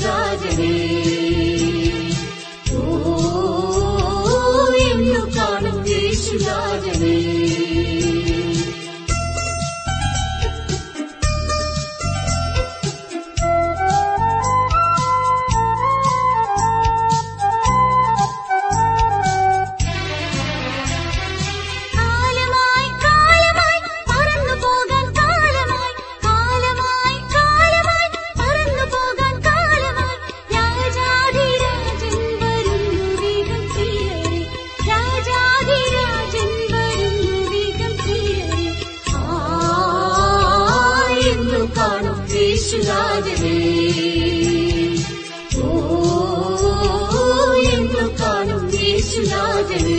രാജനേ ഓ എന്നു കാണും യേശു യേശുരാജവേ ഓ എന്നും കാണും യേശുരാജവേ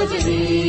Rajni